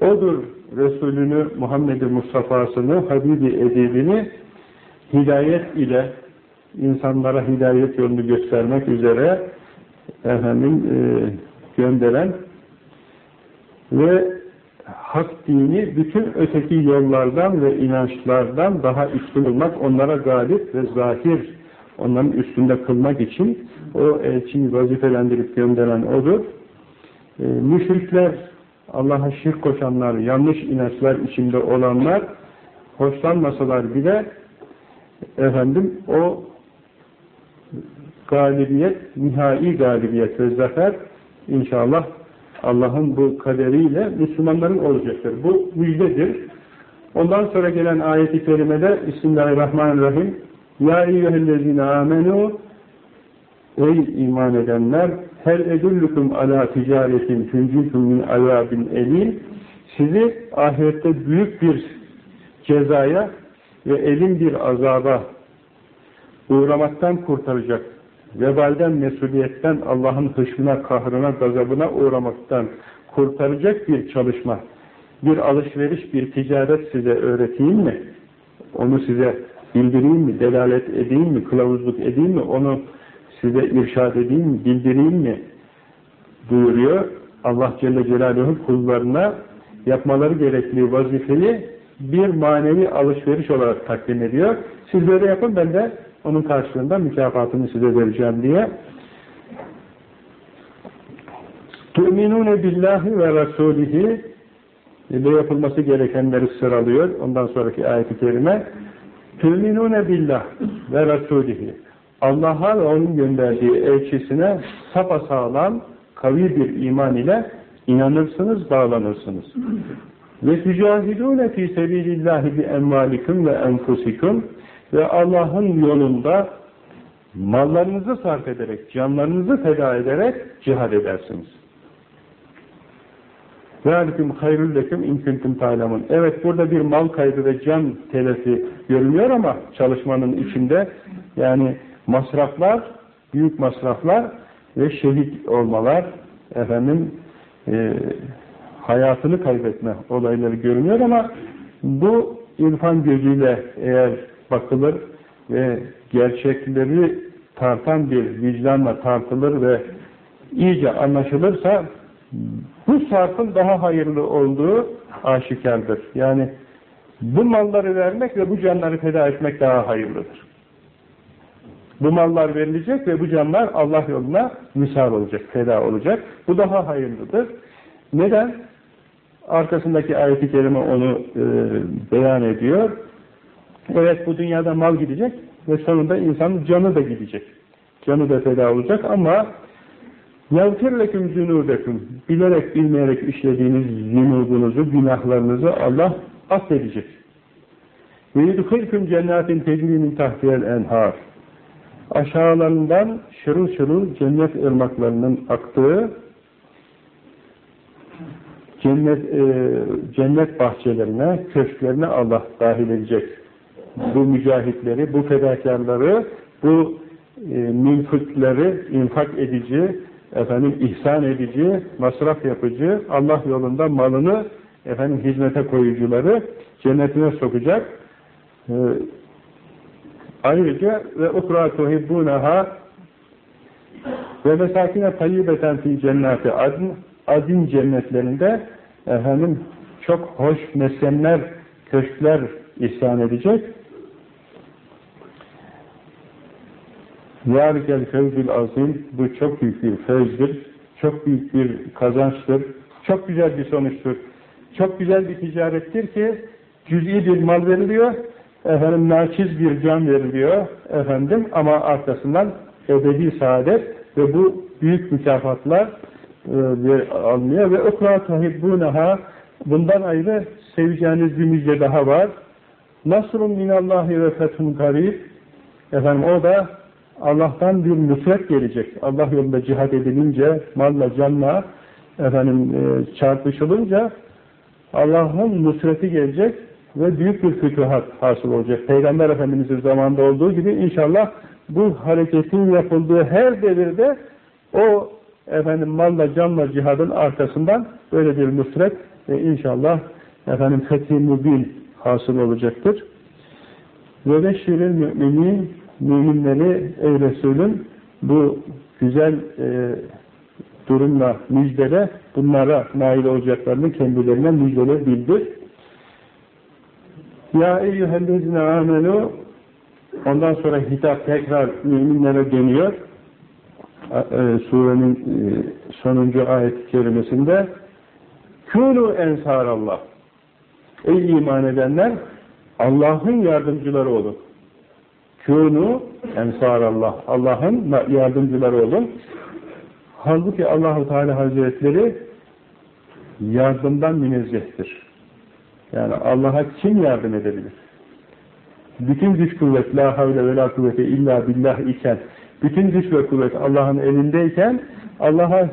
Odur Resulünü Muhammed-i Mustafa'sını, Habibi edibini hidayet ile insanlara hidayet yolunu göstermek üzere efendim e, gönderen ve hak dini bütün öteki yollardan ve inançlardan daha üstün olmak, onlara galip ve zahir, onların üstünde kılmak için o elçiyi vazifelendirip gönderen odur. E, müşrikler, Allah'a şirk koşanlar, yanlış inançlar içinde olanlar, hoşlanmasalar bile efendim o galibiyet, nihai galibiyet ve zafer inşallah Allah'ın bu kaderiyle Müslümanların olacaktır. Bu müjdedir. Ondan sonra gelen ayeti kerimede Bismillahirrahmanirrahim Ya eyyühellezine amenu Ey iman edenler hel edullukum ala ticaretin tüncükum min azabin elim sizi ahirette büyük bir cezaya ve elin bir azaba uğramaktan kurtaracak vebalden, mesuliyetten, Allah'ın hışmına, kahrına, gazabına uğramaktan kurtaracak bir çalışma, bir alışveriş, bir ticaret size öğreteyim mi? Onu size bildireyim mi, delalet edeyim mi, kılavuzluk edeyim mi, onu size irşad edeyim mi, bildireyim mi buyuruyor. Allah Celle Celaluhu kullarına yapmaları gerektiği vazifeyi bir manevi alışveriş olarak takdim ediyor. Siz böyle yapın ben de onun karşılığında mükafatını size vereceğim diye. Tu'minune billahi ve rasulihi ve yapılması gerekenleri sıralıyor. Ondan sonraki ayet-i kerime Tu'minune billah ve rasulihi Allah'a ve onun gönderdiği elçisine sapasağlam kavi bir iman ile inanırsınız, bağlanırsınız. Ve tücahidûne fî sebîlillâhi bi envâlikum ve enfusikum ve Allah'ın yolunda mallarınızı sarf ederek, canlarınızı feda ederek cihad edersiniz. ذَٰلِكُمْ خَيْرُ لَكُمْ اِنْ كُنْتُمْ تَعْلَمُونَ Evet burada bir mal kaybı ve can telefi görünüyor ama çalışmanın içinde yani masraflar, büyük masraflar ve şehit olmalar, efendim e, hayatını kaybetme olayları görünüyor ama bu irfan gözüyle eğer bakılır ve gerçekleri tartan bir vicdanla tartılır ve iyice anlaşılırsa bu sarfın daha hayırlı olduğu aşikardır. Yani bu malları vermek ve bu canları feda etmek daha hayırlıdır. Bu mallar verilecek ve bu canlar Allah yoluna misal olacak, feda olacak. Bu daha hayırlıdır. Neden? Arkasındaki ayet-i kerime onu e, beyan ediyor. Evet bu dünyada mal gidecek ve sonunda insanın canı da gidecek. Canı da feda olacak ama يَغْفِرْ لَكُمْ زُنُوبَكُمْ Bilerek bilmeyerek işlediğiniz zunubunuzu, günahlarınızı Allah affedecek. وَيُدْخِلْكُمْ cennetin تَجْرِيمٍ تَحْتِيَ الْاَنْهَارِ Aşağılarından şırıl şırıl cennet ırmaklarının aktığı cennet, e, cennet bahçelerine, köşklerine Allah dahil edecek. Bu mücahitleri, bu fedakarları, bu e, münfıkları infak edici, efendim ihsan edici, masraf yapıcı, Allah yolunda malını efendim hizmete koyucuları cennetine sokacak. E, ayrıca ve ukra tuhibbunaha ve mesakine tayyibeten fi cenneti adn adin cennetlerinde efendim çok hoş meskenler, köşkler ihsan edecek. Yârikel fevzül azim bu çok büyük bir fevzdir, çok büyük bir kazançtır, çok güzel bir sonuçtur. Çok güzel bir ticarettir ki cüz'i bir mal veriliyor, efendim naçiz bir can veriliyor. Efendim ama arkasından ebedi saadet ve bu büyük mükafatlar e, almıyor ve ukra tahibbunaha bundan ayrı seveceğiniz bir müjde daha var. Nasrun minallahi ve fethun garib efendim o da Allah'tan bir nusret gelecek. Allah yolunda cihad edilince, malla, canla efendim e, çarpışılınca Allah'ın nusreti gelecek ve büyük bir fütuhat hasıl olacak. Peygamber Efendimiz'in zamanında olduğu gibi inşallah bu hareketin yapıldığı her devirde o efendim malla canla cihadın arkasından böyle bir nusret ve inşallah efendim fethi mübin hasıl olacaktır. Ve beşiril müminin müminleri ey Resulüm bu güzel e, durumla müjdele bunlara nail olacaklarını kendilerine müjdele bildir. Ya eyyühellezine amenu ondan sonra hitap tekrar müminlere dönüyor. E, surenin e, sonuncu ayet-i kerimesinde Kûnû ensarallah Ey iman edenler Allah'ın yardımcıları olun. Kûnû ensarallah Allah'ın yardımcıları olun. Halbuki Allahu Teala Hazretleri yardımdan münezzehtir. Yani Allah'a kim yardım edebilir? Bütün güç kuvvet, la havle ve la kuvvete illa billah iken, bütün güç ve kuvvet Allah'ın elindeyken, Allah'a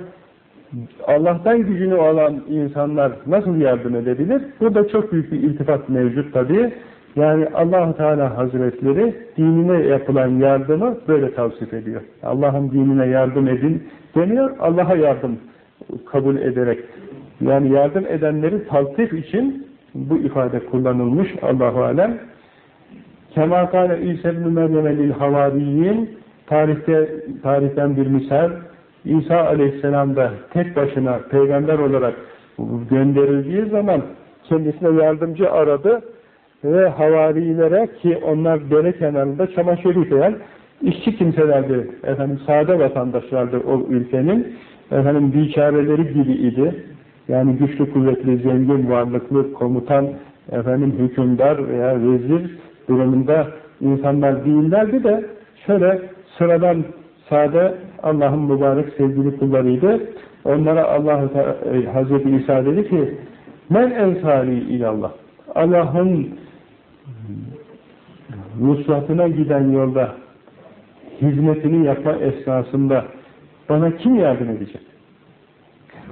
Allah'tan gücünü alan insanlar nasıl yardım edebilir? Burada çok büyük bir iltifat mevcut tabii. Yani allah Teala Hazretleri dinine yapılan yardımı böyle tavsif ediyor. Allah'ın dinine yardım edin deniyor, Allah'a yardım kabul ederek. Yani yardım edenleri taltif için bu ifade kullanılmış Allahu Alem. Kema kâle İsa ibn Meryem'e lil havariyin tarihte, tarihten bir misal İsa aleyhisselam da tek başına peygamber olarak gönderildiği zaman kendisine yardımcı aradı ve havarilere ki onlar dere kenarında çamaşır yıkayan işçi kimselerdi. Efendim sade vatandaşlardı o ülkenin. Efendim biçareleri gibi idi. Yani güçlü, kuvvetli, zengin, varlıklı, komutan, efendim hükümdar veya vezir durumunda insanlar değillerdi de şöyle sıradan sade Allah'ın mübarek sevgili kullarıydı. Onlara Allah Hazreti İsa dedi ki men ensari ilallah Allah'ın nusratına giden yolda hizmetini yapma esnasında bana kim yardım edecek?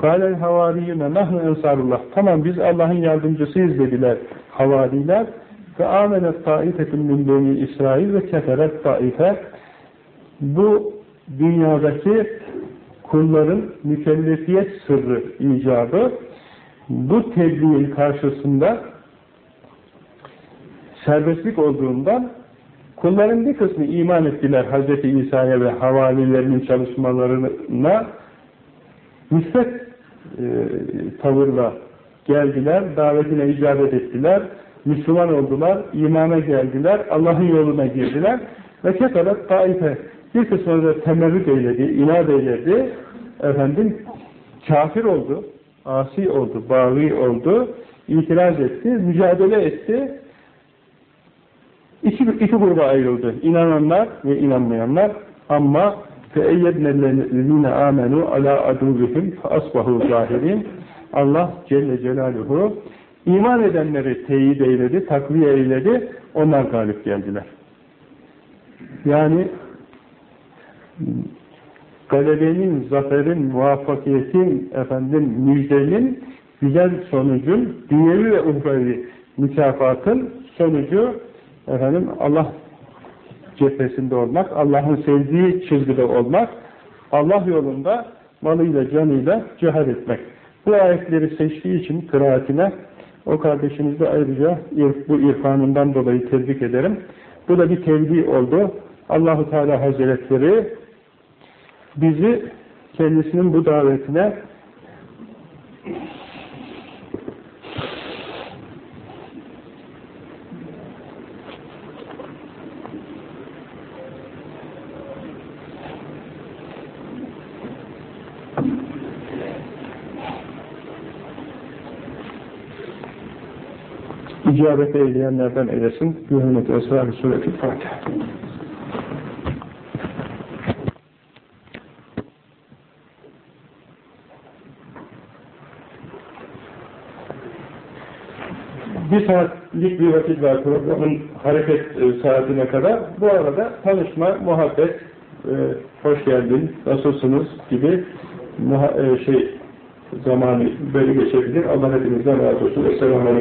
Kâlel havariyüne nahnu ensarullah. Tamam biz Allah'ın yardımcısıyız dediler havariler. Ve amenet taifetun min beni İsrail ve keferet taife. Bu dünyadaki kulların mükellefiyet sırrı icabı bu tebliğin karşısında serbestlik olduğundan kulların bir kısmı iman ettiler Hz. İsa'ya ve havalilerinin çalışmalarına müsbet e, tavırla geldiler, davetine icabet ettiler, Müslüman oldular, imana geldiler, Allah'ın yoluna girdiler ve kefaret taife bir kısmı da temerrüt eyledi, inat eyledi, efendim kafir oldu, asi oldu, bağlı oldu, itiraz etti, mücadele etti. İki, iki gruba ayrıldı. İnananlar ve inanmayanlar ama فَاَيَّدْنَ الَّذِينَ آمَنُوا عَلَى عَدُوبِهِمْ فَأَصْبَهُوا ظَاهِرِينَ Allah Celle Celaluhu iman edenleri teyit eyledi, takviye eyledi, onlar galip geldiler. Yani galebenin, zaferin, muvaffakiyetin, efendim müjdenin, güzel sonucun, dünyevi ve uhrevi mükafatın sonucu efendim Allah cephesinde olmak, Allah'ın sevdiği çizgide olmak, Allah yolunda malıyla, canıyla cihad etmek. Bu ayetleri seçtiği için kıraatine o kardeşimizi ayrıca bu irfanından dolayı tebrik ederim. Bu da bir tebliğ oldu. Allahu Teala Hazretleri bizi kendisinin bu davetine icabet eyleyenlerden eylesin. Bir hürmet esrar-ı sureti Fatiha. bir saatlik bir vakit var programın hareket e, saatine kadar. Bu arada tanışma, muhabbet, e, hoş geldin, nasılsınız gibi e, şey zamanı böyle geçebilir. Allah hepinizden razı olsun. Esselamu